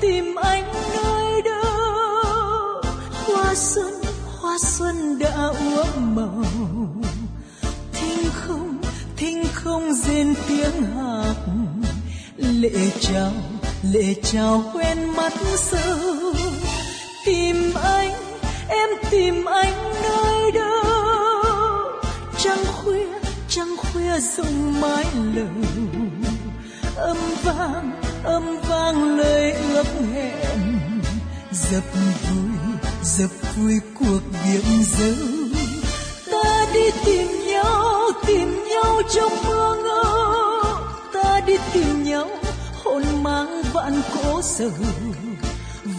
tìm anh nơi đâu. Hoa xuân hoa xuân đã úa màu. Thinh không thinh không rên tiếng hạc lệ chào lệ chào quen mắt sâu. Tìm anh, em tìm anh nơi đâu. Trăng khuya trăng khuya rụng mái lầu. Âm vang âm vang lời ước hẹn. Dập vui dập vui cuộc biển dấu ta đi tìm nhau tìm nhau trong mưa ngỡ ta đi tìm nhau hôn mang vạn cố sầu.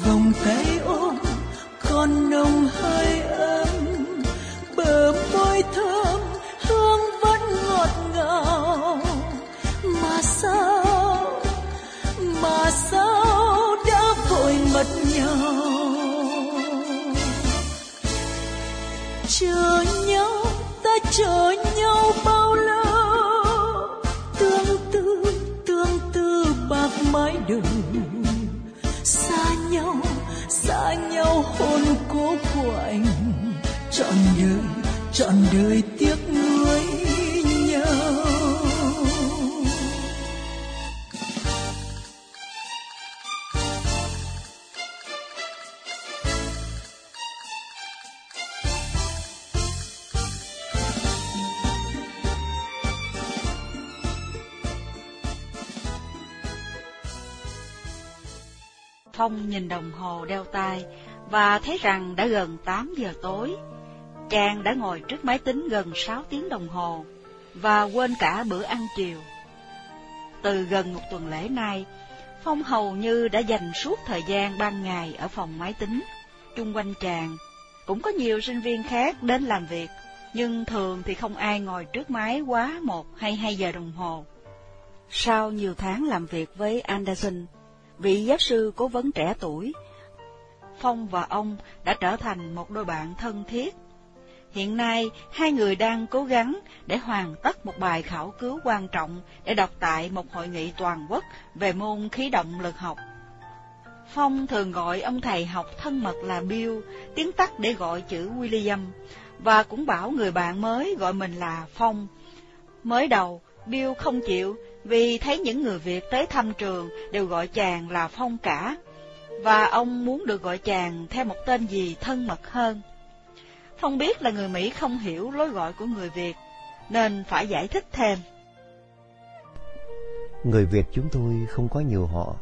Vòng tay ôm còn nồng hơi ấm. Chờ nhau bao lâu? Tương tư tương tư bạc mái đầu xa nhau xa nhau hôn cố của anh. Trọn đời trọn đời Phong nhìn đồng hồ đeo tay và thấy rằng đã gần 8 giờ tối. Chàng đã ngồi trước máy tính gần 6 tiếng đồng hồ và quên cả bữa ăn chiều. Từ gần một tuần lễ nay, Phong hầu như đã dành suốt thời gian ban ngày ở phòng máy tính. Chung quanh chàng cũng có nhiều sinh viên khác đến làm việc, nhưng thường thì không ai ngồi trước máy quá một hay hai giờ đồng hồ. Sau nhiều tháng làm việc với Anderson, vị giáo sư cố vấn trẻ tuổi, Phong và ông đã trở thành một đôi bạn thân thiết. Hiện nay, hai người đang cố gắng để hoàn tất một bài khảo cứu quan trọng để đọc tại một hội nghị toàn quốc về môn khí động lực học. Phong thường gọi ông thầy học thân mật là Bill, tiếng tắt để gọi chữ William, và cũng bảo người bạn mới gọi mình là Phong. Mới đầu, Bill không chịu vì thấy những người Việt tới thăm trường đều gọi chàng là Phong cả, và ông muốn được gọi chàng theo một tên gì thân mật hơn. Phong biết là người Mỹ không hiểu lối gọi của người Việt, nên phải giải thích thêm. Người Việt chúng tôi không có nhiều họ,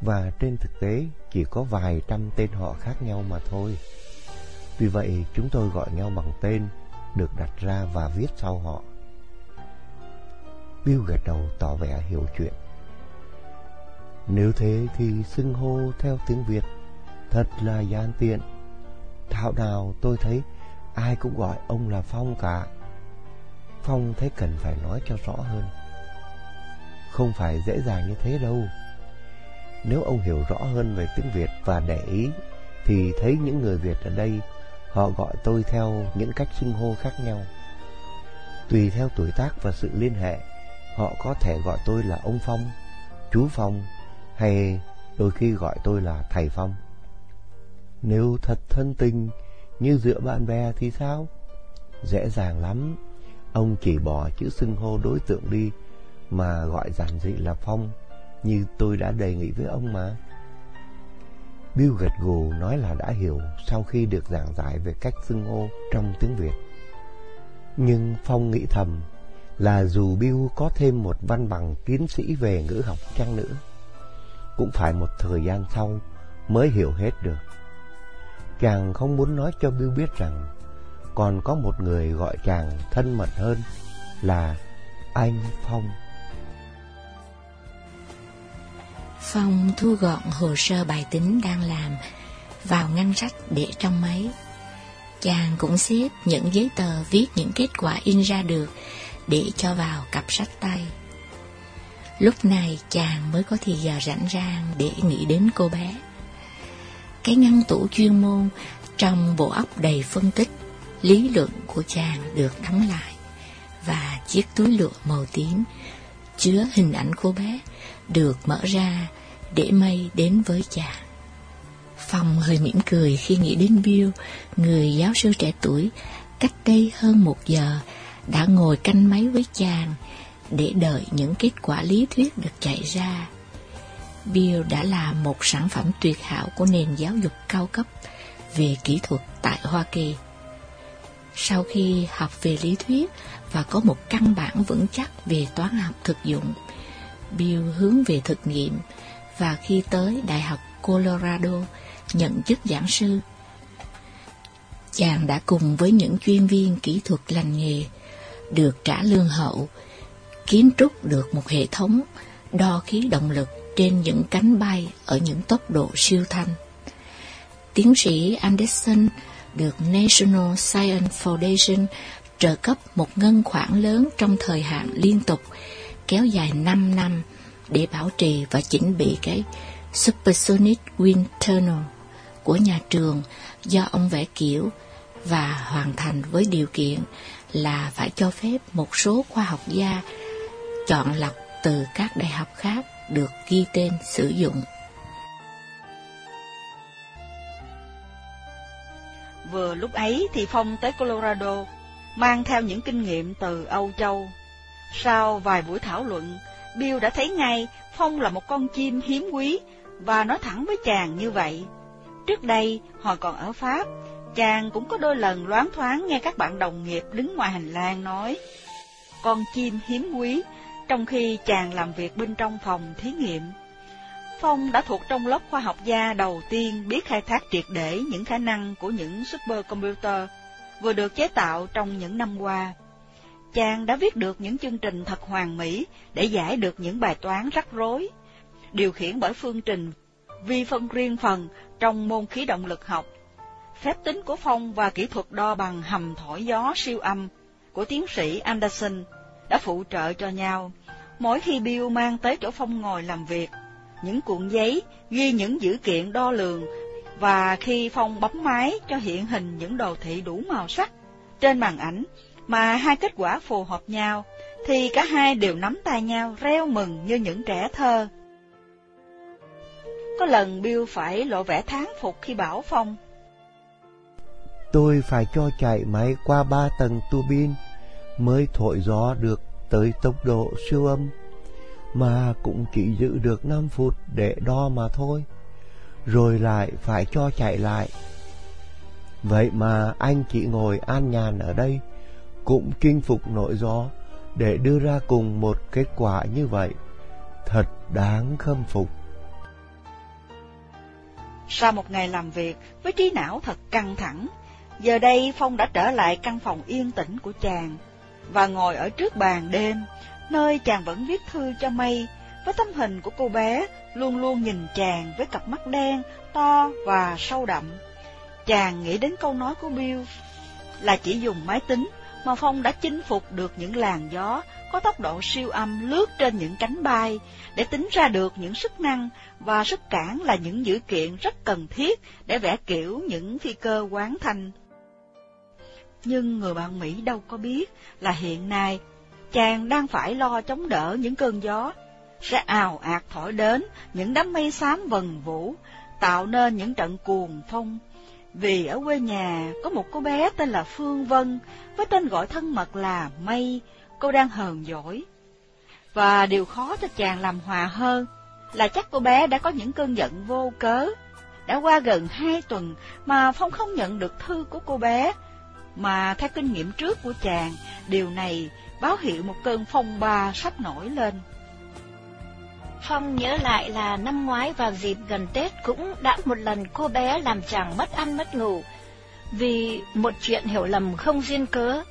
và trên thực tế chỉ có vài trăm tên họ khác nhau mà thôi. Vì vậy chúng tôi gọi nhau bằng tên được đặt ra và viết sau họ. Bill gật đầu tỏ vẻ hiểu chuyện. Nếu thế thì xưng hô theo tiếng Việt thật là gian tiện. Thảo nào tôi thấy ai cũng gọi ông là Phong cả. Phong thấy cần phải nói cho rõ hơn. Không phải dễ dàng như thế đâu. Nếu ông hiểu rõ hơn về tiếng Việt và để ý, thì thấy những người Việt ở đây, họ gọi tôi theo những cách xưng hô khác nhau. Tùy theo tuổi tác và sự liên hệ, họ có thể gọi tôi là ông Phong, chú Phong, hay đôi khi gọi tôi là thầy Phong. Nếu thật thân tình như giữa bạn bè thì sao? Dễ dàng lắm, ông chỉ bỏ chữ xưng hô đối tượng đi mà gọi giản dị là Phong như tôi đã đề nghị với ông mà. Bill gật gù nói là đã hiểu sau khi được giảng giải về cách xưng hô trong tiếng Việt. Nhưng Phong nghĩ thầm là dù Bill có thêm một văn bằng tiến sĩ về ngữ học chăng nữa, cũng phải một thời gian sau mới hiểu hết được. Chàng không muốn nói cho Bill biết rằng còn có một người gọi chàng thân mật hơn là anh Phong. Phong thu gọn hồ sơ bài tính đang làm vào ngăn sách để trong máy. Chàng cũng xếp những giấy tờ viết những kết quả in ra được để cho vào cặp sách tay. Lúc này chàng mới có thì giờ rảnh rang để nghĩ đến cô bé. Cái ngăn tủ chuyên môn trong bộ óc đầy phân tích, lý luận của chàng được đóng lại và chiếc túi lụa màu tím chứa hình ảnh cô bé được mở ra để mây đến với chàng. Phong hơi mỉm cười khi nghĩ đến Bill, người giáo sư trẻ tuổi, cách đây hơn một giờ, đã ngồi canh máy với chàng để đợi những kết quả lý thuyết được chạy ra. Bill đã là một sản phẩm tuyệt hảo của nền giáo dục cao cấp về kỹ thuật tại Hoa Kỳ. Sau khi học về lý thuyết và có một căn bản vững chắc về toán học thực dụng, Bill hướng về thực nghiệm và khi tới Đại học Colorado nhận chức giảng sư. Chàng đã cùng với những chuyên viên kỹ thuật lành nghề được trả lương hậu, kiến trúc được một hệ thống đo khí động lực trên những cánh bay ở những tốc độ siêu thanh. Tiến sĩ Anderson được National Science Foundation trợ cấp một ngân khoản lớn trong thời hạn liên tục kéo dài 5 năm để bảo trì và chỉnh bị cái Supersonic Wind Tunnel của nhà trường do ông vẽ kiểu và hoàn thành với điều kiện là phải cho phép một số khoa học gia chọn lọc từ các đại học khác được ghi tên sử dụng. Vừa lúc ấy thì Phong tới Colorado, mang theo những kinh nghiệm từ Âu Châu. Sau vài buổi thảo luận, Bill đã thấy ngay Phong là một con chim hiếm quý và nói thẳng với chàng như vậy. Trước đây, họ còn ở Pháp, chàng cũng có đôi lần loáng thoáng nghe các bạn đồng nghiệp đứng ngoài hành lang nói, con chim hiếm quý, trong khi chàng làm việc bên trong phòng thí nghiệm. Phong đã thuộc trong lớp khoa học gia đầu tiên biết khai thác triệt để những khả năng của những supercomputer vừa được chế tạo trong những năm qua. Chàng đã viết được những chương trình thật hoàn mỹ để giải được những bài toán rắc rối, điều khiển bởi phương trình vi phân riêng phần trong môn khí động lực học. Phép tính của Phong và kỹ thuật đo bằng hầm thổi gió siêu âm của tiến sĩ Anderson đã phụ trợ cho nhau. Mỗi khi Bill mang tới chỗ Phong ngồi làm việc, những cuộn giấy ghi những dữ kiện đo lường và khi Phong bấm máy cho hiện hình những đồ thị đủ màu sắc trên màn ảnh mà hai kết quả phù hợp nhau, thì cả hai đều nắm tay nhau reo mừng như những trẻ thơ. Có lần Bill phải lộ vẻ tháng phục khi bảo Phong. Tôi phải cho chạy máy qua ba tầng tuabin mới thổi gió được tới tốc độ siêu âm, mà cũng chỉ giữ được 5 phút để đo mà thôi, rồi lại phải cho chạy lại. Vậy mà anh chỉ ngồi an nhàn ở đây, cũng chinh phục nỗi gió để đưa ra cùng một kết quả như vậy. Thật đáng khâm phục. Sau một ngày làm việc với trí não thật căng thẳng, giờ đây Phong đã trở lại căn phòng yên tĩnh của chàng và ngồi ở trước bàn đêm, nơi chàng vẫn viết thư cho Mây, với tấm hình của cô bé luôn luôn nhìn chàng với cặp mắt đen, to và sâu đậm. Chàng nghĩ đến câu nói của Bill là chỉ dùng máy tính mà Phong đã chinh phục được những làn gió có tốc độ siêu âm lướt trên những cánh bay để tính ra được những sức năng và sức cản là những dữ kiện rất cần thiết để vẽ kiểu những phi cơ quán thanh. Nhưng người bạn Mỹ đâu có biết là hiện nay chàng đang phải lo chống đỡ những cơn gió sẽ ào ạt thổi đến những đám mây xám vần vũ, tạo nên những trận cuồng phong. Vì ở quê nhà có một cô bé tên là Phương Vân, với tên gọi thân mật là Mây, cô đang hờn dỗi. Và điều khó cho chàng làm hòa hơn là chắc cô bé đã có những cơn giận vô cớ. Đã qua gần hai tuần mà Phong không nhận được thư của cô bé, mà theo kinh nghiệm trước của chàng, điều này báo hiệu một cơn phong ba sắp nổi lên. Phong nhớ lại là năm ngoái vào dịp gần Tết cũng đã một lần cô bé làm chàng mất ăn mất ngủ, vì một chuyện hiểu lầm không duyên cớ.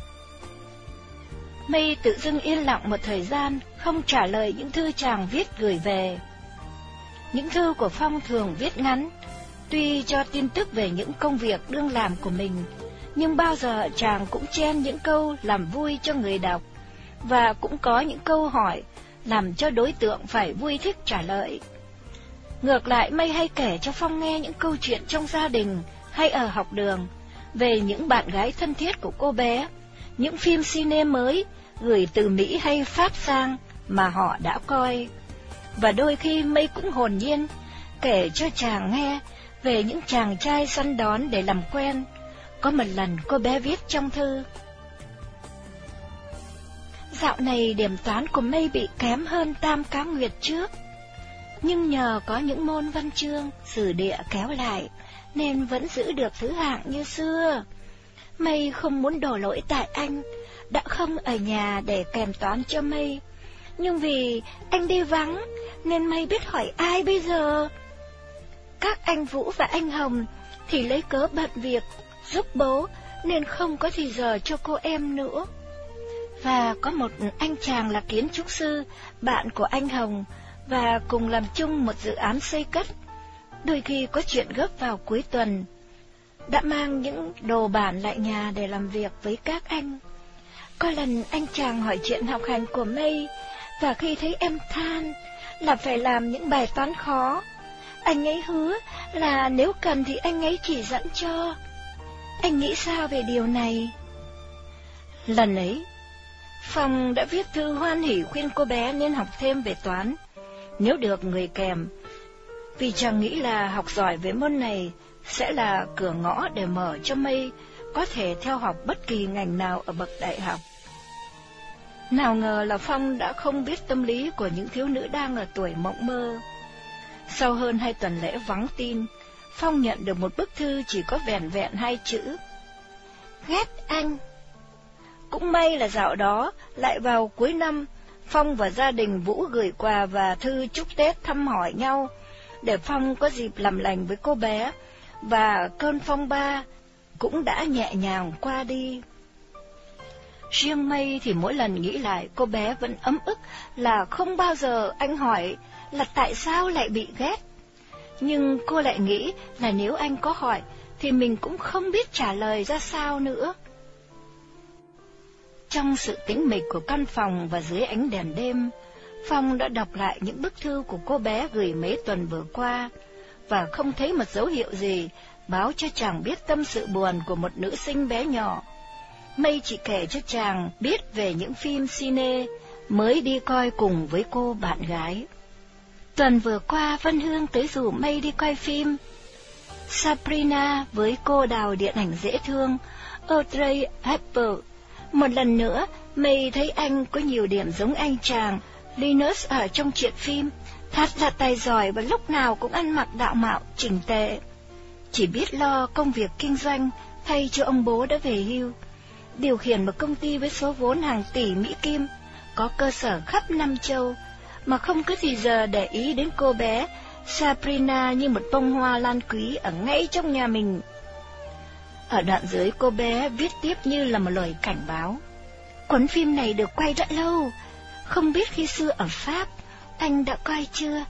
Mây tự dưng yên lặng một thời gian, không trả lời những thư chàng viết gửi về. Những thư của Phong thường viết ngắn, tuy cho tin tức về những công việc đương làm của mình, nhưng bao giờ chàng cũng chen những câu làm vui cho người đọc, và cũng có những câu hỏi làm cho đối tượng phải vui thích trả lời. Ngược lại Mây hay kể cho Phong nghe những câu chuyện trong gia đình hay ở học đường về những bạn gái thân thiết của cô bé, những phim cine mới gửi từ Mỹ hay Pháp sang mà họ đã coi. Và đôi khi mây cũng hồn nhiên kể cho chàng nghe về những chàng trai săn đón để làm quen. Có một lần cô bé viết trong thư. Dạo này điểm toán của mây bị kém hơn tam cá nguyệt trước. Nhưng nhờ có những môn văn chương, sử địa kéo lại, nên vẫn giữ được thứ hạng như xưa. Mây không muốn đổ lỗi tại anh, đã không ở nhà để kèm toán cho Mây. Nhưng vì anh đi vắng, nên Mây biết hỏi ai bây giờ. Các anh Vũ và anh Hồng thì lấy cớ bận việc, giúp bố, nên không có thì giờ cho cô em nữa. Và có một anh chàng là kiến trúc sư, bạn của anh Hồng, và cùng làm chung một dự án xây cất. Đôi khi có chuyện gấp vào cuối tuần, đã mang những đồ bản lại nhà để làm việc với các anh. Có lần anh chàng hỏi chuyện học hành của Mây, và khi thấy em than là phải làm những bài toán khó, anh ấy hứa là nếu cần thì anh ấy chỉ dẫn cho. Anh nghĩ sao về điều này? Lần ấy, Phong đã viết thư hoan hỉ khuyên cô bé nên học thêm về toán, nếu được người kèm, vì chàng nghĩ là học giỏi về môn này sẽ là cửa ngõ để mở cho Mây có thể theo học bất kỳ ngành nào ở bậc đại học. Nào ngờ là Phong đã không biết tâm lý của những thiếu nữ đang ở tuổi mộng mơ. Sau hơn hai tuần lễ vắng tin, Phong nhận được một bức thư chỉ có vẹn vẹn hai chữ. Ghét anh. Cũng may là dạo đó, lại vào cuối năm, Phong và gia đình Vũ gửi quà và thư chúc Tết thăm hỏi nhau, để Phong có dịp làm lành với cô bé, và cơn phong ba cũng đã nhẹ nhàng qua đi. Riêng Mây thì mỗi lần nghĩ lại cô bé vẫn ấm ức là không bao giờ anh hỏi là tại sao lại bị ghét. Nhưng cô lại nghĩ là nếu anh có hỏi thì mình cũng không biết trả lời ra sao nữa. Trong sự tĩnh mịch của căn phòng và dưới ánh đèn đêm, Phong đã đọc lại những bức thư của cô bé gửi mấy tuần vừa qua, và không thấy một dấu hiệu gì báo cho chàng biết tâm sự buồn của một nữ sinh bé nhỏ. Mây chỉ kể cho chàng biết về những phim cine mới đi coi cùng với cô bạn gái. Tuần vừa qua Vân Hương tới rủ Mây đi quay phim Sabrina với cô đào điện ảnh dễ thương Audrey Hepburn. Một lần nữa, Mây thấy anh có nhiều điểm giống anh chàng Linus ở trong chuyện phim, thật là tài giỏi và lúc nào cũng ăn mặc đạo mạo, chỉnh tề. Chỉ biết lo công việc kinh doanh thay cho ông bố đã về hưu. Điều khiển một công ty với số vốn hàng tỷ Mỹ Kim, có cơ sở khắp năm châu, mà không có gì giờ để ý đến cô bé Sabrina như một bông hoa lan quý ở ngay trong nhà mình. Ở đoạn dưới cô bé viết tiếp như là một lời cảnh báo. Cuốn phim này được quay rất lâu, không biết khi xưa ở Pháp, anh đã coi chưa?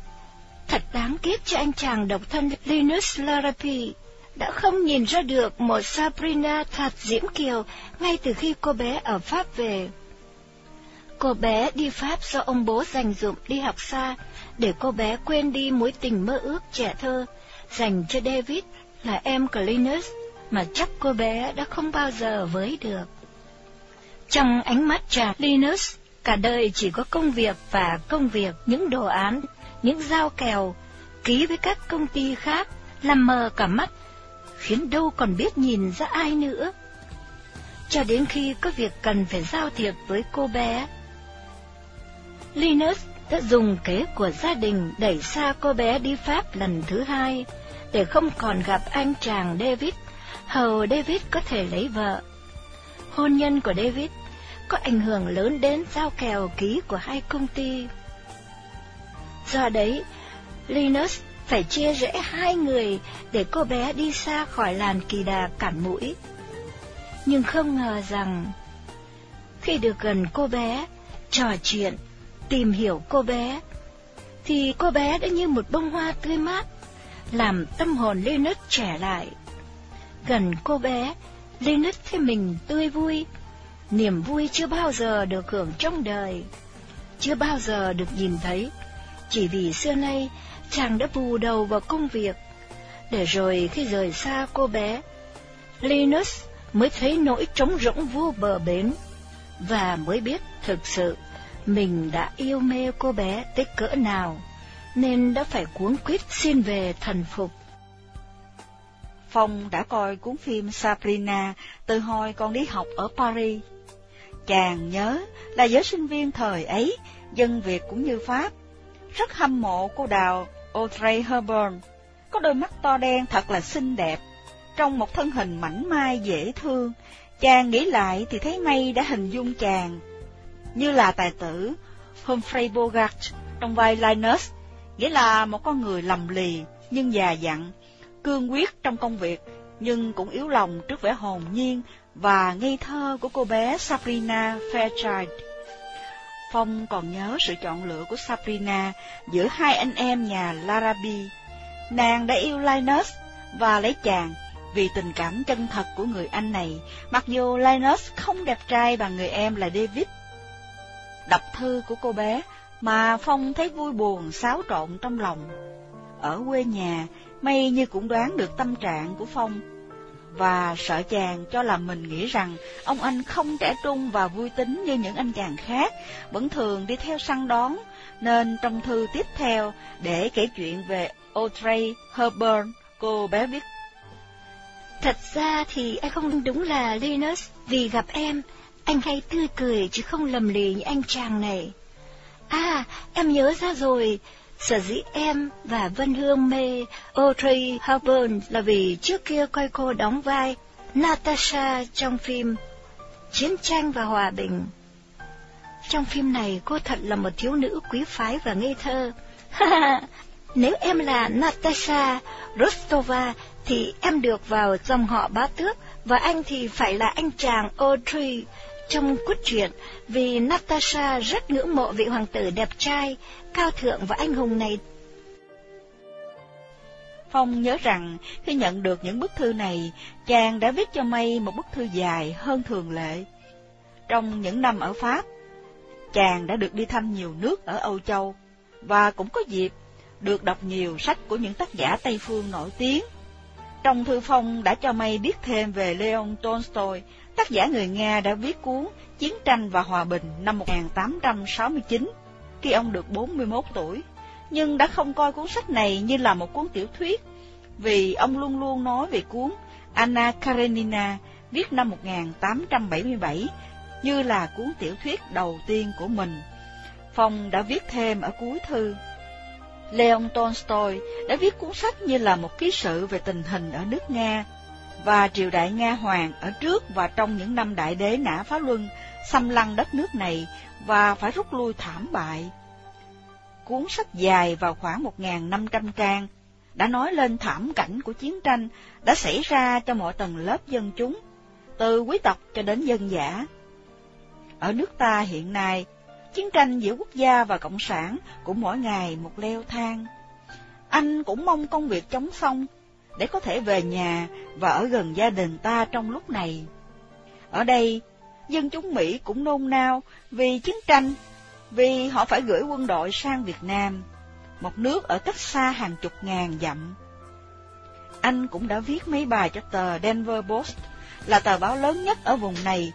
Thật đáng tiếc cho anh chàng độc thân Linus Larapi đã không nhìn ra được một Sabrina thật diễm kiều ngay từ khi cô bé ở Pháp về. Cô bé đi Pháp do ông bố dành dụm đi học xa để cô bé quên đi mối tình mơ ước trẻ thơ dành cho David là em của Linus mà chắc cô bé đã không bao giờ với được. Trong ánh mắt chàng Linus Cả đời chỉ có công việc và công việc, những đồ án, những giao kèo, ký với các công ty khác, làm mờ cả mắt, khiến đâu còn biết nhìn ra ai nữa. Cho đến khi có việc cần phải giao thiệp với cô bé. Linus đã dùng kế của gia đình đẩy xa cô bé đi Pháp lần thứ hai, để không còn gặp anh chàng David, hầu David có thể lấy vợ. Hôn nhân của David có ảnh hưởng lớn đến giao kèo ký của hai công ty. Do đấy, Linus phải chia rẽ hai người để cô bé đi xa khỏi làn kỳ đà cản mũi. Nhưng không ngờ rằng, khi được gần cô bé, trò chuyện, tìm hiểu cô bé, thì cô bé đã như một bông hoa tươi mát, làm tâm hồn Linus trẻ lại. Gần cô bé, Linus thấy mình tươi vui, niềm vui chưa bao giờ được hưởng trong đời, chưa bao giờ được nhìn thấy, chỉ vì xưa nay chàng đã bù đầu vào công việc, để rồi khi rời xa cô bé, Linus mới thấy nỗi trống rỗng vô bờ bến, và mới biết thực sự mình đã yêu mê cô bé tới cỡ nào. nên đã phải cuốn quýt xin về thần phục. Phong đã coi cuốn phim Sabrina từ hồi còn đi học ở Paris. Chàng nhớ là giới sinh viên thời ấy, dân Việt cũng như Pháp, rất hâm mộ cô đào Audrey Hepburn, có đôi mắt to đen thật là xinh đẹp, trong một thân hình mảnh mai dễ thương. Chàng nghĩ lại thì thấy May đã hình dung chàng như là tài tử Humphrey Bogart trong vai Linus, nghĩa là một con người lầm lì nhưng già dặn, cương quyết trong công việc nhưng cũng yếu lòng trước vẻ hồn nhiên và ngây thơ của cô bé Sabrina Fairchild. Phong còn nhớ sự chọn lựa của Sabrina giữa hai anh em nhà Larrabee. Nàng đã yêu Linus và lấy chàng vì tình cảm chân thật của người anh này, mặc dù Linus không đẹp trai bằng người em là David. Đọc thư của cô bé mà Phong thấy vui buồn xáo trộn trong lòng. Ở quê nhà, May như cũng đoán được tâm trạng của Phong và sợ chàng cho là mình nghĩ rằng ông anh không trẻ trung và vui tính như những anh chàng khác, vẫn thường đi theo săn đón, nên trong thư tiếp theo để kể chuyện về Audrey Hepburn, cô bé viết. Thật ra thì anh không đúng là Linus, vì gặp em, anh hay tươi cười chứ không lầm lì như anh chàng này. À, em nhớ ra rồi, Sở dĩ em và Vân Hương mê Audrey Hepburn là vì trước kia coi cô đóng vai Natasha trong phim Chiến tranh và Hòa bình. Trong phim này cô thật là một thiếu nữ quý phái và ngây thơ. Nếu em là Natasha Rostova thì em được vào dòng họ bá tước và anh thì phải là anh chàng Audrey trong cốt truyện vì Natasha rất ngưỡng mộ vị hoàng tử đẹp trai, cao thượng và anh hùng này. Phong nhớ rằng khi nhận được những bức thư này, chàng đã viết cho May một bức thư dài hơn thường lệ. Trong những năm ở Pháp, chàng đã được đi thăm nhiều nước ở Âu Châu và cũng có dịp được đọc nhiều sách của những tác giả Tây phương nổi tiếng. Trong thư Phong đã cho May biết thêm về Leon Tolstoy, tác giả người Nga đã viết cuốn Chiến tranh và Hòa bình năm 1869, khi ông được 41 tuổi, nhưng đã không coi cuốn sách này như là một cuốn tiểu thuyết, vì ông luôn luôn nói về cuốn Anna Karenina viết năm 1877 như là cuốn tiểu thuyết đầu tiên của mình. Phong đã viết thêm ở cuối thư. Leon Tolstoy đã viết cuốn sách như là một ký sự về tình hình ở nước Nga và triều đại Nga Hoàng ở trước và trong những năm đại đế nã phá luân xâm lăng đất nước này và phải rút lui thảm bại. Cuốn sách dài vào khoảng 1.500 trang đã nói lên thảm cảnh của chiến tranh đã xảy ra cho mọi tầng lớp dân chúng, từ quý tộc cho đến dân giả. Ở nước ta hiện nay, chiến tranh giữa quốc gia và cộng sản cũng mỗi ngày một leo thang. Anh cũng mong công việc chống xong để có thể về nhà và ở gần gia đình ta trong lúc này. Ở đây, dân chúng Mỹ cũng nôn nao vì chiến tranh, vì họ phải gửi quân đội sang Việt Nam, một nước ở cách xa hàng chục ngàn dặm. Anh cũng đã viết mấy bài cho tờ Denver Post, là tờ báo lớn nhất ở vùng này,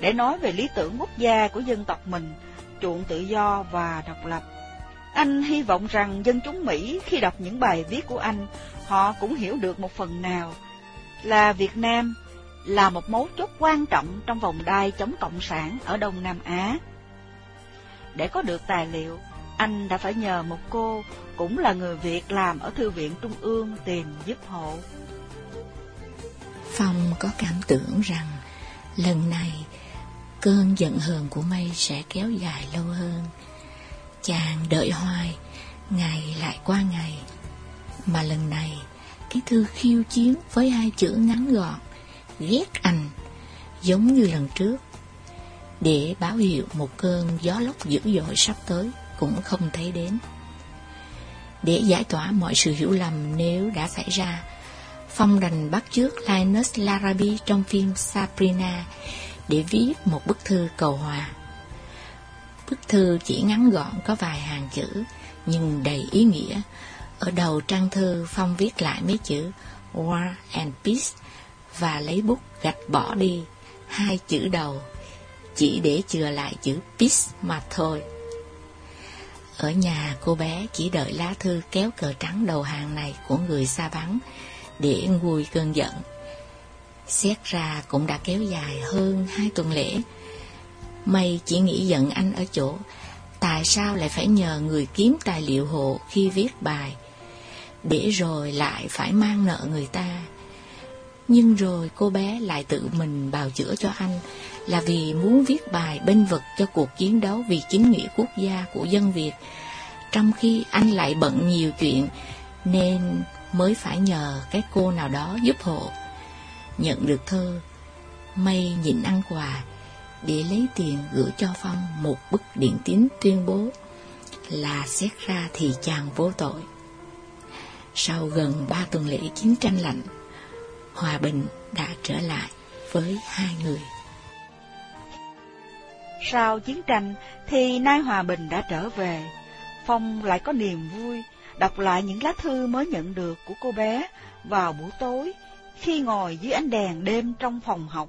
để nói về lý tưởng quốc gia của dân tộc mình, chuộng tự do và độc lập. Anh hy vọng rằng dân chúng Mỹ khi đọc những bài viết của anh, họ cũng hiểu được một phần nào là Việt Nam là một mấu chốt quan trọng trong vòng đai chống Cộng sản ở Đông Nam Á. Để có được tài liệu, anh đã phải nhờ một cô, cũng là người Việt làm ở Thư viện Trung ương tìm giúp hộ. Phong có cảm tưởng rằng lần này cơn giận hờn của mây sẽ kéo dài lâu hơn. Chàng đợi hoài, ngày lại qua ngày. Mà lần này, cái thư khiêu chiến với hai chữ ngắn gọn, ghét anh, giống như lần trước. Để báo hiệu một cơn gió lốc dữ dội sắp tới cũng không thấy đến. Để giải tỏa mọi sự hiểu lầm nếu đã xảy ra, Phong đành bắt chước Linus Larabi trong phim Sabrina để viết một bức thư cầu hòa. Bức thư chỉ ngắn gọn có vài hàng chữ, nhưng đầy ý nghĩa. Ở đầu trang thư, Phong viết lại mấy chữ War and Peace và lấy bút gạch bỏ đi hai chữ đầu, chỉ để chừa lại chữ Peace mà thôi. Ở nhà cô bé chỉ đợi lá thư kéo cờ trắng đầu hàng này của người xa vắng để nguôi cơn giận. Xét ra cũng đã kéo dài hơn hai tuần lễ. Mây chỉ nghĩ giận anh ở chỗ, tại sao lại phải nhờ người kiếm tài liệu hộ khi viết bài, để rồi lại phải mang nợ người ta. Nhưng rồi cô bé lại tự mình bào chữa cho anh là vì muốn viết bài bênh vực cho cuộc chiến đấu vì chính nghĩa quốc gia của dân Việt, trong khi anh lại bận nhiều chuyện nên mới phải nhờ cái cô nào đó giúp hộ. Nhận được thơ, Mây nhịn ăn quà để lấy tiền gửi cho Phong một bức điện tín tuyên bố là xét ra thì chàng vô tội. Sau gần ba tuần lễ chiến tranh lạnh, hòa bình đã trở lại với hai người. Sau chiến tranh thì nay hòa bình đã trở về, Phong lại có niềm vui đọc lại những lá thư mới nhận được của cô bé vào buổi tối khi ngồi dưới ánh đèn đêm trong phòng học.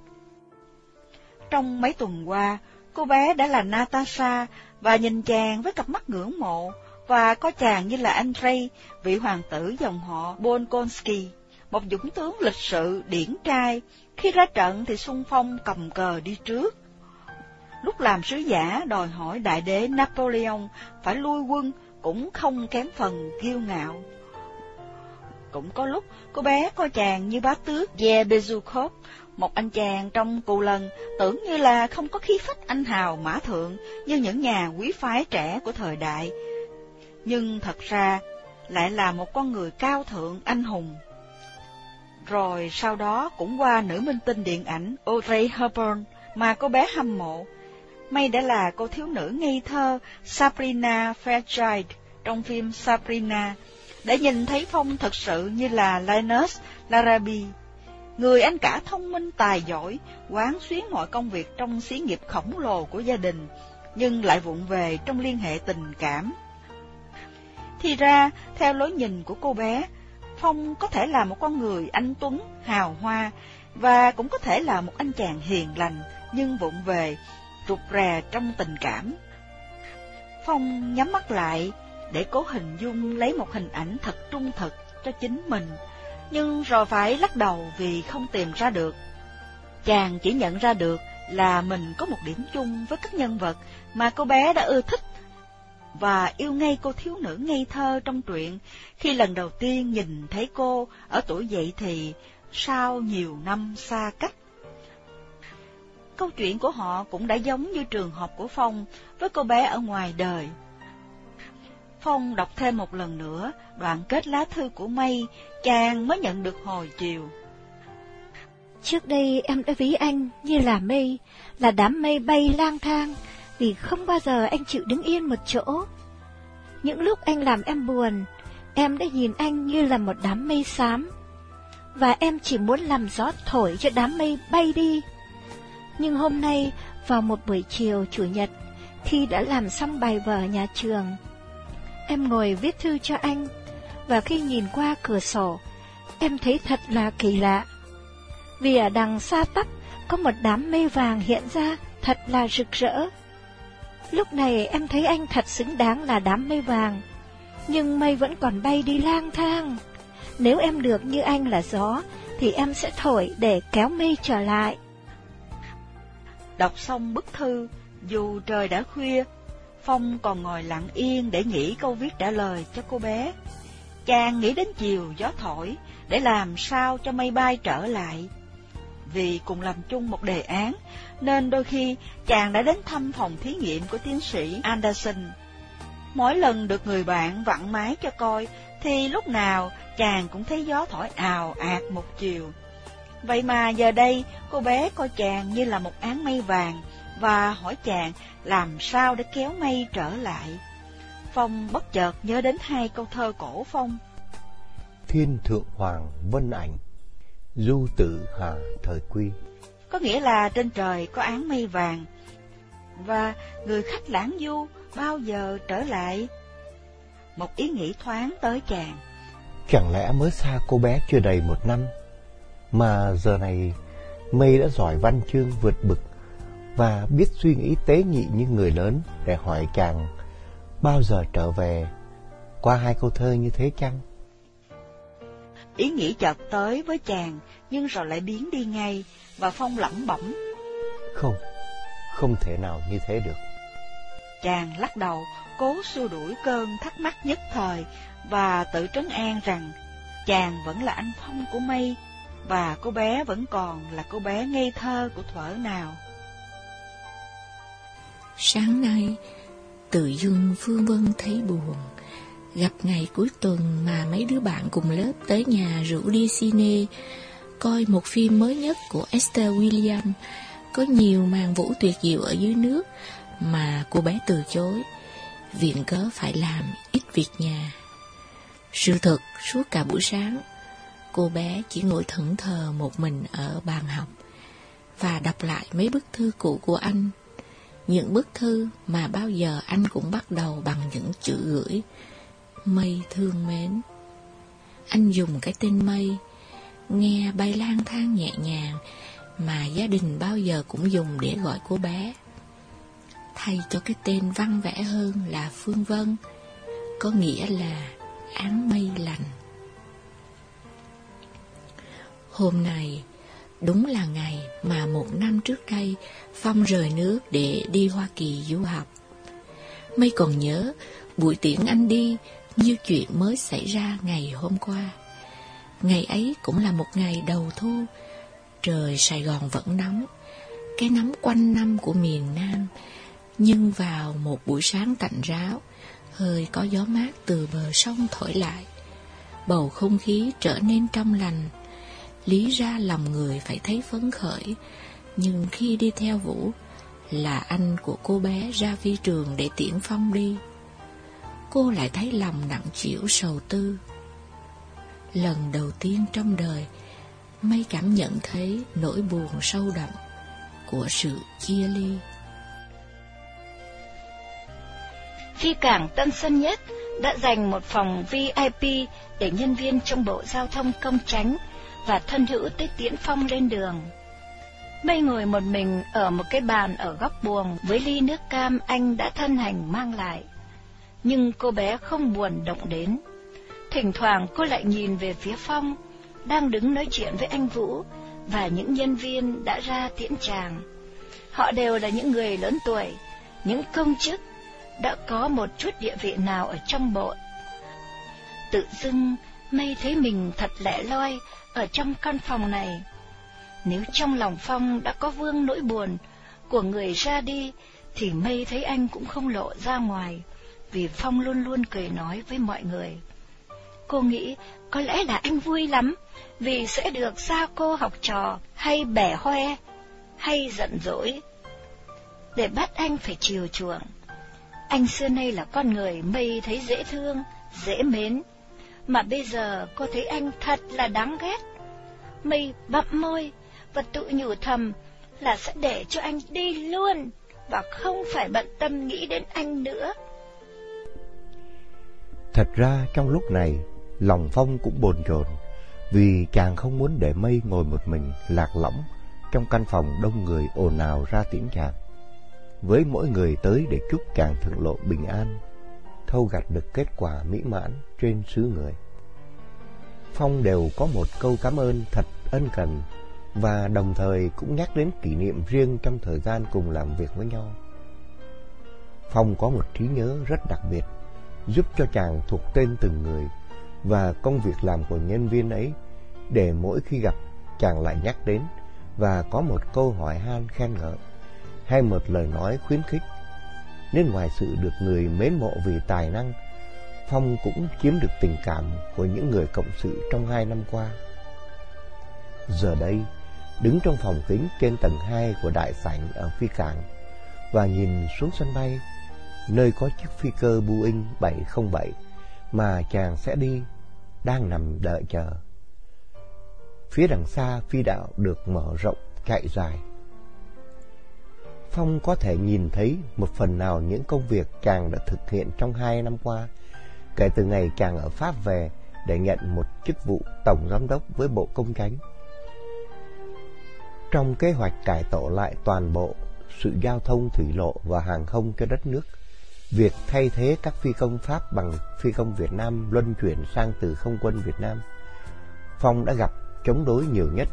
Trong mấy tuần qua, cô bé đã là Natasha và nhìn chàng với cặp mắt ngưỡng mộ và có chàng như là Andrei, vị hoàng tử dòng họ Bolkonsky, một dũng tướng lịch sự điển trai, khi ra trận thì sung phong cầm cờ đi trước. Lúc làm sứ giả đòi hỏi đại đế Napoleon phải lui quân cũng không kém phần kiêu ngạo. Cũng có lúc cô bé coi chàng như bá tước Yebezukov, một anh chàng trong cù lần tưởng như là không có khí phách anh hào mã thượng như những nhà quý phái trẻ của thời đại. Nhưng thật ra lại là một con người cao thượng anh hùng. Rồi sau đó cũng qua nữ minh tinh điện ảnh Audrey Hepburn mà cô bé hâm mộ. May đã là cô thiếu nữ ngây thơ Sabrina Fairchild trong phim Sabrina, để nhìn thấy Phong thật sự như là Linus Larabi, người anh cả thông minh tài giỏi, quán xuyến mọi công việc trong xí nghiệp khổng lồ của gia đình, nhưng lại vụng về trong liên hệ tình cảm. Thì ra, theo lối nhìn của cô bé, Phong có thể là một con người anh tuấn, hào hoa, và cũng có thể là một anh chàng hiền lành, nhưng vụng về, rụt rè trong tình cảm. Phong nhắm mắt lại, để cố hình dung lấy một hình ảnh thật trung thực cho chính mình, nhưng rồi phải lắc đầu vì không tìm ra được. Chàng chỉ nhận ra được là mình có một điểm chung với các nhân vật mà cô bé đã ưa thích và yêu ngay cô thiếu nữ ngây thơ trong truyện khi lần đầu tiên nhìn thấy cô ở tuổi dậy thì sau nhiều năm xa cách. Câu chuyện của họ cũng đã giống như trường hợp của Phong với cô bé ở ngoài đời. Phong đọc thêm một lần nữa đoạn kết lá thư của Mây, chàng mới nhận được hồi chiều. Trước đây em đã ví anh như là mây, là đám mây bay lang thang, vì không bao giờ anh chịu đứng yên một chỗ. Những lúc anh làm em buồn, em đã nhìn anh như là một đám mây xám, và em chỉ muốn làm gió thổi cho đám mây bay đi. Nhưng hôm nay, vào một buổi chiều Chủ nhật, khi đã làm xong bài vở nhà trường, em ngồi viết thư cho anh, và khi nhìn qua cửa sổ, em thấy thật là kỳ lạ. Vì ở đằng xa tắc có một đám mây vàng hiện ra thật là rực rỡ. Lúc này em thấy anh thật xứng đáng là đám mây vàng, nhưng mây vẫn còn bay đi lang thang. Nếu em được như anh là gió, thì em sẽ thổi để kéo mây trở lại. Đọc xong bức thư, dù trời đã khuya, Phong còn ngồi lặng yên để nghĩ câu viết trả lời cho cô bé. Chàng nghĩ đến chiều gió thổi, để làm sao cho mây bay trở lại. Vì cùng làm chung một đề án, nên đôi khi chàng đã đến thăm phòng thí nghiệm của tiến sĩ Anderson. Mỗi lần được người bạn vặn máy cho coi, thì lúc nào chàng cũng thấy gió thổi ào ạt một chiều. Vậy mà giờ đây, cô bé coi chàng như là một án mây vàng, và hỏi chàng làm sao để kéo mây trở lại. Phong bất chợt nhớ đến hai câu thơ cổ Phong. Thiên thượng hoàng vân ảnh, du tử hà thời quy. Có nghĩa là trên trời có áng mây vàng, và người khách lãng du bao giờ trở lại. Một ý nghĩ thoáng tới chàng. Chẳng lẽ mới xa cô bé chưa đầy một năm, mà giờ này mây đã giỏi văn chương vượt bực và biết suy nghĩ tế nhị như người lớn để hỏi chàng bao giờ trở về qua hai câu thơ như thế chăng? Ý nghĩ chợt tới với chàng, nhưng rồi lại biến đi ngay, và Phong lẩm bẩm. Không, không thể nào như thế được. Chàng lắc đầu, cố xua đuổi cơn thắc mắc nhất thời, và tự trấn an rằng chàng vẫn là anh Phong của mây, và cô bé vẫn còn là cô bé ngây thơ của thuở nào. Sáng nay, tự dưng Phương Vân thấy buồn. Gặp ngày cuối tuần mà mấy đứa bạn cùng lớp tới nhà rủ đi cine, coi một phim mới nhất của Esther Williams, có nhiều màn vũ tuyệt diệu ở dưới nước, mà cô bé từ chối, viện cớ phải làm ít việc nhà. Sự thật, suốt cả buổi sáng, cô bé chỉ ngồi thẫn thờ một mình ở bàn học và đọc lại mấy bức thư cũ của anh. Những bức thư mà bao giờ anh cũng bắt đầu bằng những chữ gửi. Mây thương mến. Anh dùng cái tên mây, nghe bay lang thang nhẹ nhàng mà gia đình bao giờ cũng dùng để gọi cô bé. Thay cho cái tên văn vẽ hơn là Phương Vân, có nghĩa là áng mây lành. Hôm nay, đúng là ngày mà một năm trước đây Phong rời nước để đi Hoa Kỳ du học. Mây còn nhớ buổi tiễn anh đi như chuyện mới xảy ra ngày hôm qua. Ngày ấy cũng là một ngày đầu thu, trời Sài Gòn vẫn nóng, cái nóng quanh năm của miền Nam. Nhưng vào một buổi sáng tạnh ráo, hơi có gió mát từ bờ sông thổi lại. Bầu không khí trở nên trong lành, lý ra lòng người phải thấy phấn khởi, nhưng khi đi theo Vũ, là anh của cô bé ra phi trường để tiễn Phong đi. Cô lại thấy lòng nặng chịu sầu tư. Lần đầu tiên trong đời, Mây cảm nhận thấy nỗi buồn sâu đậm của sự chia ly. Phi cảng Tân Sơn Nhất đã dành một phòng VIP để nhân viên trong Bộ Giao thông công tránh và thân hữu tới tiễn phong lên đường. Mây ngồi một mình ở một cái bàn ở góc buồng với ly nước cam anh đã thân hành mang lại. Nhưng cô bé không buồn động đến. Thỉnh thoảng cô lại nhìn về phía Phong, đang đứng nói chuyện với anh Vũ và những nhân viên đã ra tiễn chàng. Họ đều là những người lớn tuổi, những công chức, đã có một chút địa vị nào ở trong bộ. Tự dưng, Mây thấy mình thật lẻ loi ở trong căn phòng này. Nếu trong lòng Phong đã có vương nỗi buồn của người ra đi, thì Mây thấy anh cũng không lộ ra ngoài, vì Phong luôn luôn cười nói với mọi người. Cô nghĩ có lẽ là anh vui lắm, vì sẽ được xa cô học trò, hay bẻ hoe, hay giận dỗi. Để bắt anh phải chiều chuộng. Anh xưa nay là con người Mây thấy dễ thương, dễ mến, mà bây giờ cô thấy anh thật là đáng ghét. Mây bặm môi và tự nhủ thầm là sẽ để cho anh đi luôn và không phải bận tâm nghĩ đến anh nữa. Thật ra trong lúc này, lòng Phong cũng bồn chồn vì chàng không muốn để Mây ngồi một mình lạc lõng trong căn phòng đông người ồn ào ra tiếng chàng. Với mỗi người tới để chúc chàng thượng lộ bình an, thâu gặt được kết quả mỹ mãn trên xứ người. Phong đều có một câu cảm ơn thật ân cần và đồng thời cũng nhắc đến kỷ niệm riêng trong thời gian cùng làm việc với nhau. Phong có một trí nhớ rất đặc biệt, giúp cho chàng thuộc tên từng người và công việc làm của nhân viên ấy để mỗi khi gặp chàng lại nhắc đến và có một câu hỏi han khen ngợi hay một lời nói khuyến khích. Nên ngoài sự được người mến mộ vì tài năng, Phong cũng chiếm được tình cảm của những người cộng sự trong hai năm qua. Giờ đây, đứng trong phòng kính trên tầng 2 của đại sảnh ở phi cảng và nhìn xuống sân bay, nơi có chiếc phi cơ Boeing 707 mà chàng sẽ đi, đang nằm đợi chờ. Phía đằng xa phi đạo được mở rộng chạy dài. Phong có thể nhìn thấy một phần nào những công việc chàng đã thực hiện trong hai năm qua, kể từ ngày chàng ở Pháp về để nhận một chức vụ tổng giám đốc với Bộ Công Cánh. Trong kế hoạch cải tổ lại toàn bộ sự giao thông thủy lộ và hàng không cho đất nước, Việc thay thế các phi công Pháp bằng phi công Việt Nam luân chuyển sang từ không quân Việt Nam, Phong đã gặp chống đối nhiều nhất.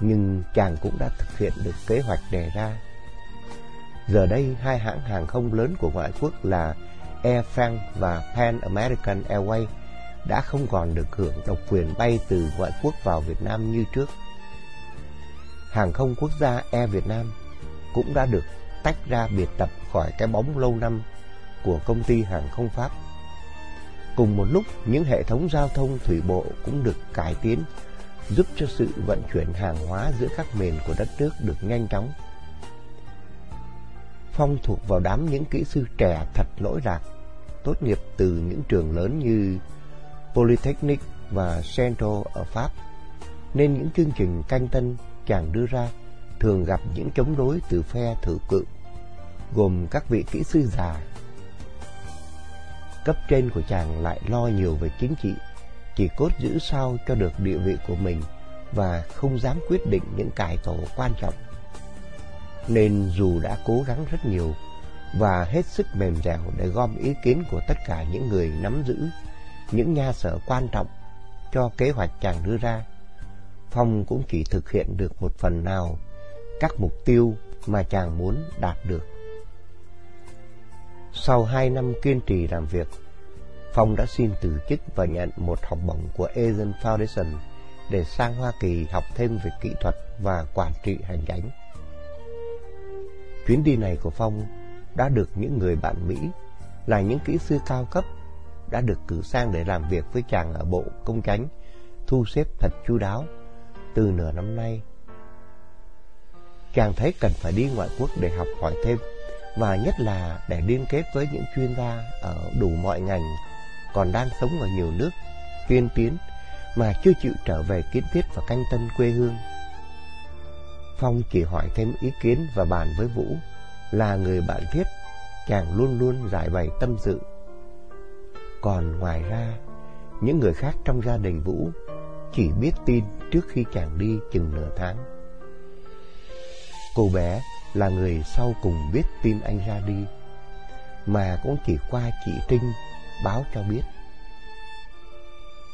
Nhưng chàng cũng đã thực hiện được kế hoạch đề ra. Giờ đây, hai hãng hàng không lớn của ngoại quốc là Air France và Pan American Airways đã không còn được hưởng độc quyền bay từ ngoại quốc vào Việt Nam như trước. Hàng không quốc gia Air Việt Nam cũng đã được tách ra biệt tập khỏi cái bóng lâu năm của công ty hàng không Pháp. Cùng một lúc, những hệ thống giao thông thủy bộ cũng được cải tiến, giúp cho sự vận chuyển hàng hóa giữa các miền của đất nước được nhanh chóng. Phong thuộc vào đám những kỹ sư trẻ thật lỗi lạc, tốt nghiệp từ những trường lớn như Polytechnic và Central ở Pháp, nên những chương trình canh tân chàng đưa ra thường gặp những chống đối từ phe thử cự, gồm các vị kỹ sư già. Cấp trên của chàng lại lo nhiều về chính trị, chỉ cốt giữ sao cho được địa vị của mình và không dám quyết định những cải tổ quan trọng. Nên dù đã cố gắng rất nhiều và hết sức mềm dẻo để gom ý kiến của tất cả những người nắm giữ những nha sở quan trọng cho kế hoạch chàng đưa ra, Phong cũng chỉ thực hiện được một phần nào các mục tiêu mà chàng muốn đạt được. Sau hai năm kiên trì làm việc, Phong đã xin từ chức và nhận một học bổng của Asian Foundation để sang Hoa Kỳ học thêm về kỹ thuật và quản trị hành chính. Chuyến đi này của Phong đã được những người bạn Mỹ là những kỹ sư cao cấp đã được cử sang để làm việc với chàng ở bộ công chánh, thu xếp thật chu đáo từ nửa năm nay. Chàng thấy cần phải đi ngoại quốc để học hỏi thêm và nhất là để liên kết với những chuyên gia ở đủ mọi ngành còn đang sống ở nhiều nước tiên tiến mà chưa chịu trở về kiến thiết và canh tân quê hương. Phong chỉ hỏi thêm ý kiến và bàn với Vũ là người bạn thiết, chàng luôn luôn giải bày tâm sự còn ngoài ra, những người khác trong gia đình Vũ chỉ biết tin trước khi chàng đi chừng nửa tháng. Cô bé là người sau cùng biết tin anh ra đi, mà cũng chỉ qua chị Trinh báo cho biết.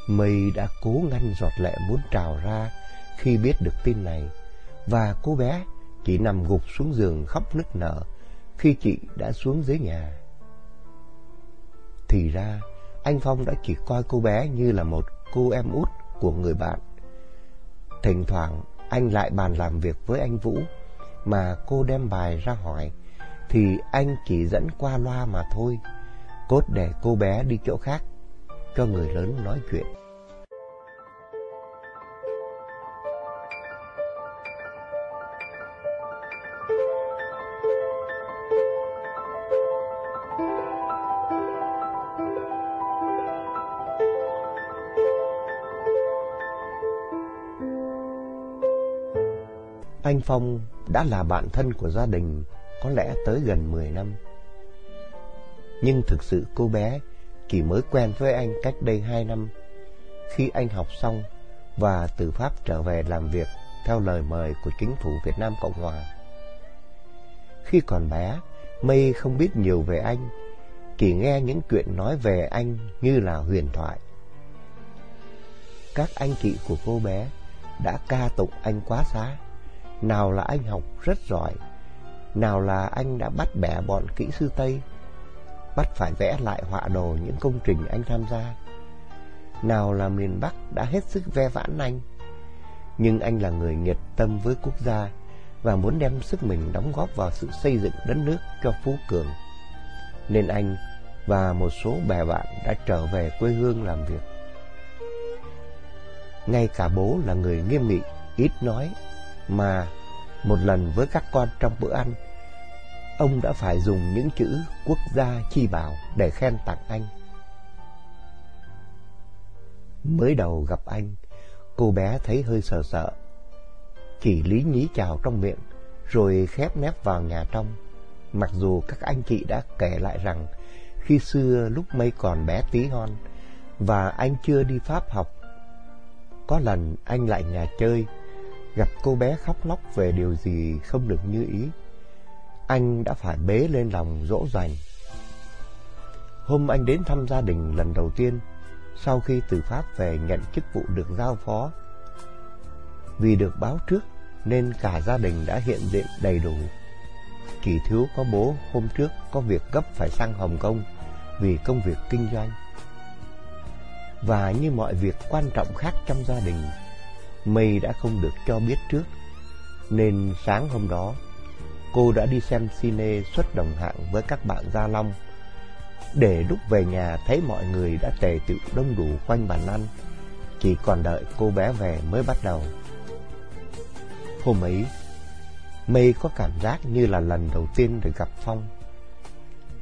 Mây đã cố ngăn giọt lệ muốn trào ra khi biết được tin này, và cô bé chỉ nằm gục xuống giường khóc nức nở khi chị đã xuống dưới nhà. Thì ra, anh Phong đã chỉ coi cô bé như là một cô em út của người bạn. Thỉnh thoảng anh lại bàn làm việc với anh Vũ mà cô đem bài ra hỏi thì anh chỉ dẫn qua loa mà thôi, cốt để cô bé đi chỗ khác cho người lớn nói chuyện. Anh Phong đã là bạn thân của gia đình có lẽ tới gần 10 năm. Nhưng thực sự cô bé chỉ mới quen với anh cách đây 2 năm khi anh học xong và từ Pháp trở về làm việc theo lời mời của chính phủ Việt Nam Cộng Hòa. Khi còn bé, Mây không biết nhiều về anh, chỉ nghe những chuyện nói về anh như là huyền thoại. Các anh chị của cô bé đã ca tụng anh quá xá nào là anh học rất giỏi, nào là anh đã bắt bẻ bọn kỹ sư Tây, bắt phải vẽ lại họa đồ những công trình anh tham gia. Nào là miền Bắc đã hết sức ve vãn anh, nhưng anh là người nhiệt tâm với quốc gia và muốn đem sức mình đóng góp vào sự xây dựng đất nước cho Phú Cường. Nên anh và một số bè bạn đã trở về quê hương làm việc. Ngay cả bố là người nghiêm nghị, ít nói, mà một lần với các con trong bữa ăn, ông đã phải dùng những chữ quốc gia chi bảo để khen tặng anh. Mới đầu gặp anh, cô bé thấy hơi sợ sợ. Chỉ lý nhí chào trong miệng, rồi khép nép vào nhà trong. Mặc dù các anh chị đã kể lại rằng, khi xưa lúc mây còn bé tí hon, và anh chưa đi Pháp học. Có lần anh lại nhà chơi, gặp cô bé khóc lóc về điều gì không được như ý. Anh đã phải bế lên lòng dỗ dành, Hôm anh đến thăm gia đình lần đầu tiên, sau khi từ Pháp về nhận chức vụ được giao phó. Vì được báo trước nên cả gia đình đã hiện diện đầy đủ. Chỉ thiếu có bố hôm trước có việc gấp phải sang Hồng Kông vì công việc kinh doanh. Và như mọi việc quan trọng khác trong gia đình, Mây đã không được cho biết trước. Nên sáng hôm đó, cô đã đi xem cine xuất đồng hạng với các bạn Gia Long. Để lúc về nhà thấy mọi người đã tề tựu đông đủ quanh bàn ăn, chỉ còn đợi cô bé về mới bắt đầu. Hôm ấy, Mây có cảm giác như là lần đầu tiên được gặp Phong.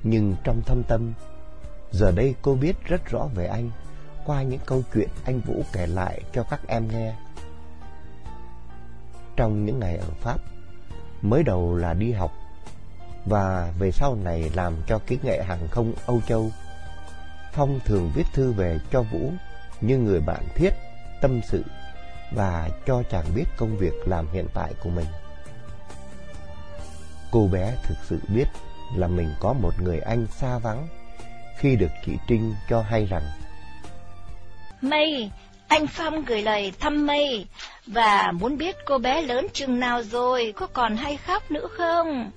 Nhưng trong thâm tâm, giờ đây cô biết rất rõ về anh qua những câu chuyện anh Vũ kể lại cho các em nghe. Trong những ngày ở Pháp, mới đầu là đi học và về sau này làm cho kỹ nghệ hàng không Âu Châu. Phong thường viết thư về cho Vũ như người bạn thiết, tâm sự và cho chàng biết công việc làm hiện tại của mình. Cô bé thực sự biết là mình có một người anh xa vắng khi được chị Trinh cho hay rằng Mày anh Phong gửi lời thăm Mây và muốn biết cô bé lớn chừng nào rồi, có còn hay khóc nữa không?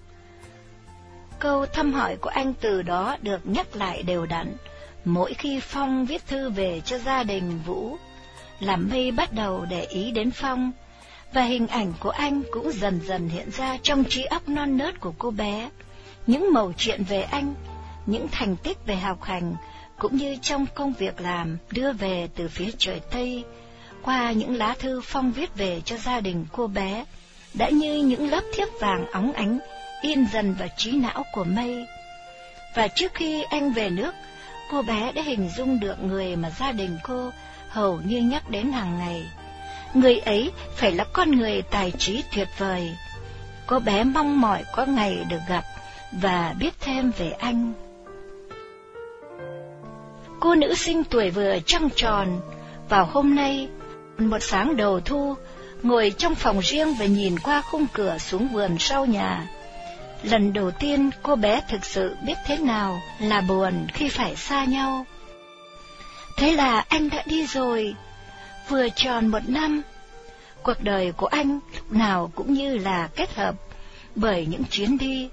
Câu thăm hỏi của anh từ đó được nhắc lại đều đặn, mỗi khi Phong viết thư về cho gia đình Vũ, làm Mây bắt đầu để ý đến Phong, và hình ảnh của anh cũng dần dần hiện ra trong trí óc non nớt của cô bé. Những mẩu chuyện về anh, những thành tích về học hành, cũng như trong công việc làm đưa về từ phía trời Tây, qua những lá thư Phong viết về cho gia đình cô bé, đã như những lớp thiếp vàng óng ánh in dần vào trí não của Mây. Và trước khi anh về nước, cô bé đã hình dung được người mà gia đình cô hầu như nhắc đến hàng ngày. Người ấy phải là con người tài trí tuyệt vời. Cô bé mong mỏi có ngày được gặp và biết thêm về anh. Cô nữ sinh tuổi vừa trăng tròn, vào hôm nay, một sáng đầu thu, ngồi trong phòng riêng và nhìn qua khung cửa xuống vườn sau nhà. Lần đầu tiên cô bé thực sự biết thế nào là buồn khi phải xa nhau. Thế là anh đã đi rồi, vừa tròn một năm. Cuộc đời của anh lúc nào cũng như là kết hợp bởi những chuyến đi.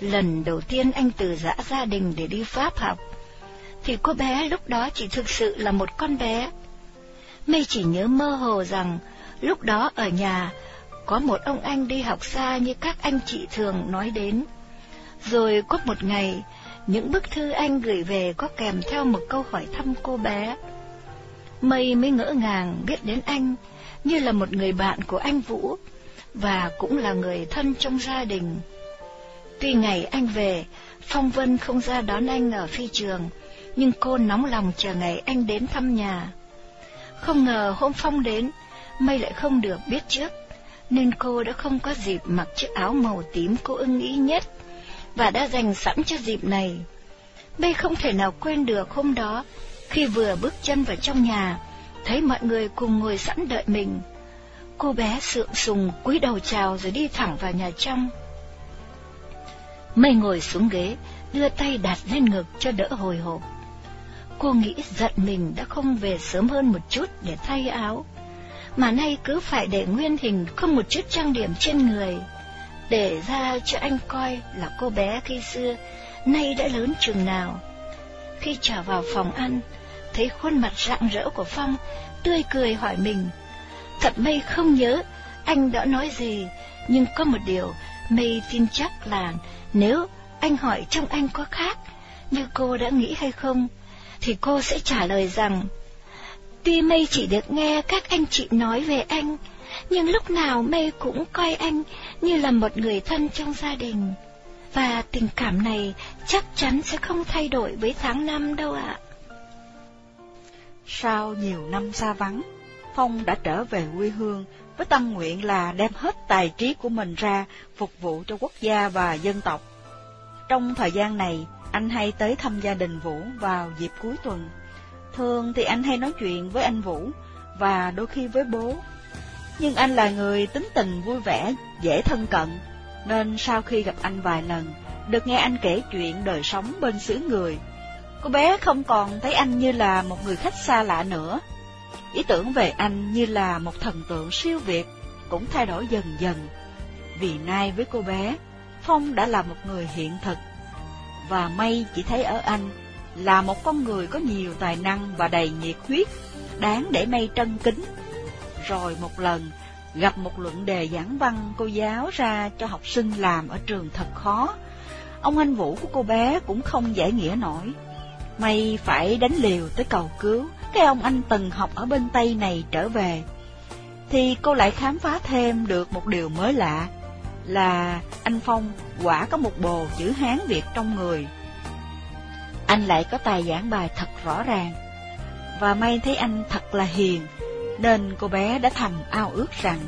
Lần đầu tiên anh từ giã gia đình để đi Pháp học, thì cô bé lúc đó chỉ thực sự là một con bé. Mây chỉ nhớ mơ hồ rằng lúc đó ở nhà có một ông anh đi học xa như các anh chị thường nói đến. Rồi có một ngày, những bức thư anh gửi về có kèm theo một câu hỏi thăm cô bé. Mây mới ngỡ ngàng biết đến anh như là một người bạn của anh Vũ và cũng là người thân trong gia đình. Tuy ngày anh về, Phong Vân không ra đón anh ở phi trường, nhưng cô nóng lòng chờ ngày anh đến thăm nhà. Không ngờ hôm Phong đến, Mây lại không được biết trước, nên cô đã không có dịp mặc chiếc áo màu tím cô ưng ý nhất, và đã dành sẵn cho dịp này. Mây không thể nào quên được hôm đó, khi vừa bước chân vào trong nhà, thấy mọi người cùng ngồi sẵn đợi mình. Cô bé sượng sùng cúi đầu chào rồi đi thẳng vào nhà trong. Mây ngồi xuống ghế, đưa tay đặt lên ngực cho đỡ hồi hộp. Cô nghĩ giận mình đã không về sớm hơn một chút để thay áo, mà nay cứ phải để nguyên hình không một chút trang điểm trên người, để ra cho anh coi là cô bé khi xưa, nay đã lớn chừng nào. Khi trở vào phòng ăn, thấy khuôn mặt rạng rỡ của Phong, tươi cười hỏi mình. Thật mây không nhớ anh đã nói gì, nhưng có một điều mây tin chắc là nếu anh hỏi trong anh có khác, như cô đã nghĩ hay không, thì cô sẽ trả lời rằng, tuy mây chỉ được nghe các anh chị nói về anh, nhưng lúc nào mây cũng coi anh như là một người thân trong gia đình. Và tình cảm này chắc chắn sẽ không thay đổi với tháng năm đâu ạ. Sau nhiều năm xa vắng, Phong đã trở về quê hương với tâm nguyện là đem hết tài trí của mình ra phục vụ cho quốc gia và dân tộc. Trong thời gian này, anh hay tới thăm gia đình Vũ vào dịp cuối tuần. Thường thì anh hay nói chuyện với anh Vũ và đôi khi với bố. Nhưng anh là người tính tình vui vẻ, dễ thân cận, nên sau khi gặp anh vài lần, được nghe anh kể chuyện đời sống bên xứ người, Cô bé không còn thấy anh như là một người khách xa lạ nữa. Ý tưởng về anh như là một thần tượng siêu việt cũng thay đổi dần dần. Vì nay với cô bé, Phong đã là một người hiện thực. Và May chỉ thấy ở anh là một con người có nhiều tài năng và đầy nhiệt huyết, đáng để May trân kính. Rồi một lần, gặp một luận đề giảng văn cô giáo ra cho học sinh làm ở trường thật khó. Ông anh Vũ của cô bé cũng không giải nghĩa nổi. May phải đánh liều tới cầu cứu, cái ông anh từng học ở bên Tây này trở về. Thì cô lại khám phá thêm được một điều mới lạ, là anh Phong quả có một bồ chữ Hán Việt trong người. Anh lại có tài giảng bài thật rõ ràng, và may thấy anh thật là hiền, nên cô bé đã thầm ao ước rằng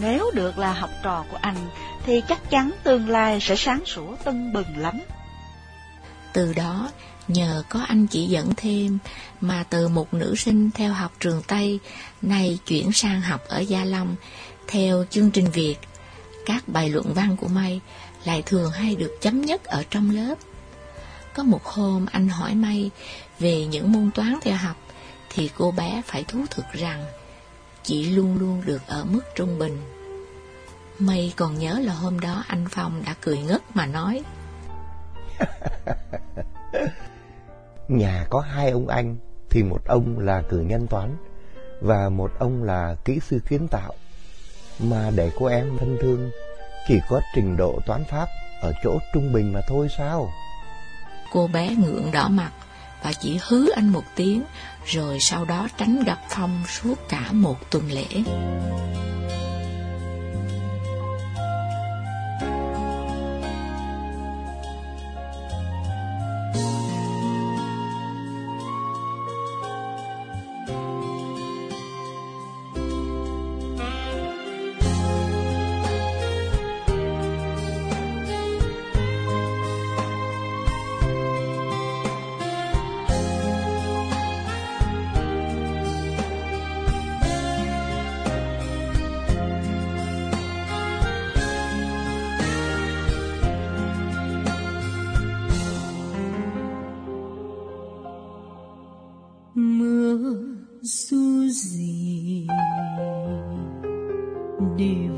nếu được là học trò của anh thì chắc chắn tương lai sẽ sáng sủa tưng bừng lắm. Từ đó, nhờ có anh chỉ dẫn thêm mà từ một nữ sinh theo học trường Tây nay chuyển sang học ở Gia Long theo chương trình Việt. Các bài luận văn của May lại thường hay được chấm nhất ở trong lớp. Có một hôm anh hỏi May về những môn toán theo học thì cô bé phải thú thực rằng chị luôn luôn được ở mức trung bình. May còn nhớ là hôm đó anh Phong đã cười ngất mà nói, Nhà có hai ông anh thì một ông là cử nhân toán và một ông là kỹ sư kiến tạo. Mà để cô em thân thương, chỉ có trình độ toán pháp ở chỗ trung bình mà thôi sao? Cô bé ngượng đỏ mặt và chỉ hứ anh một tiếng, rồi sau đó tránh gặp Phong suốt cả một tuần lễ. Mưa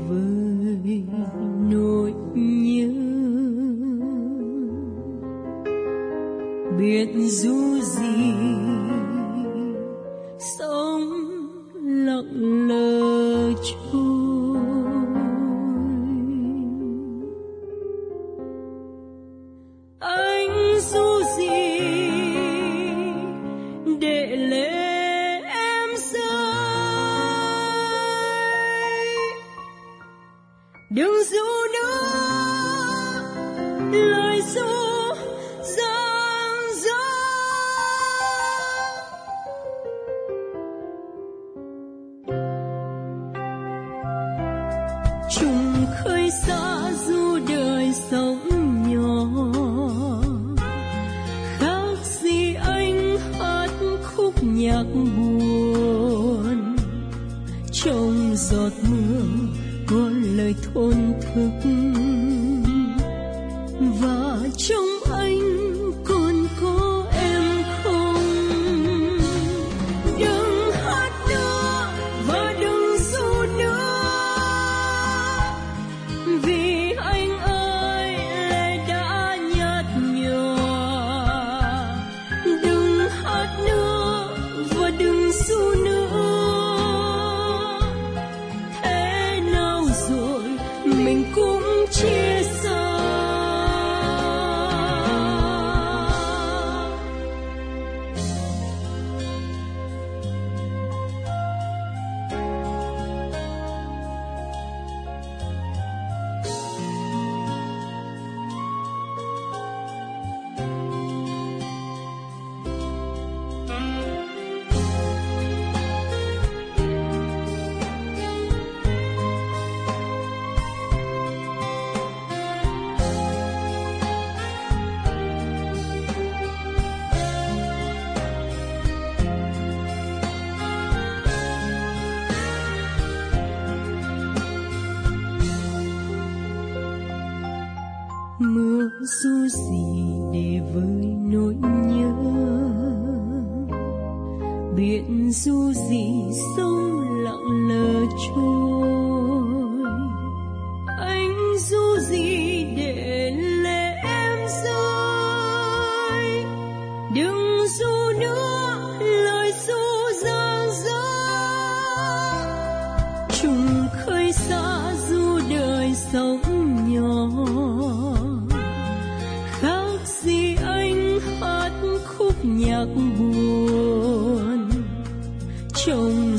du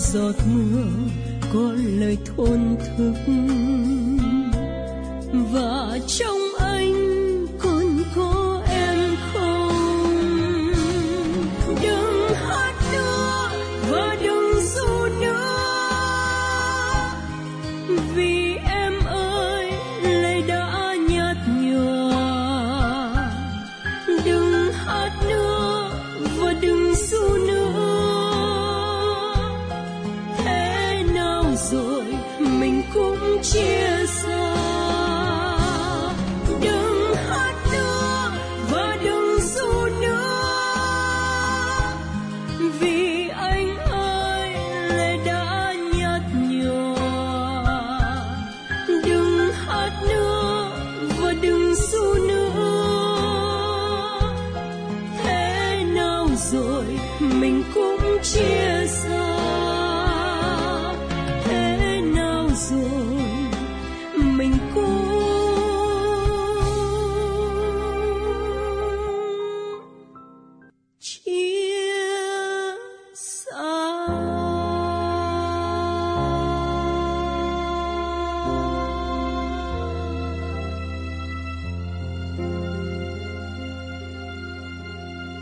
giọt mưa có lời thôn thức. Và trong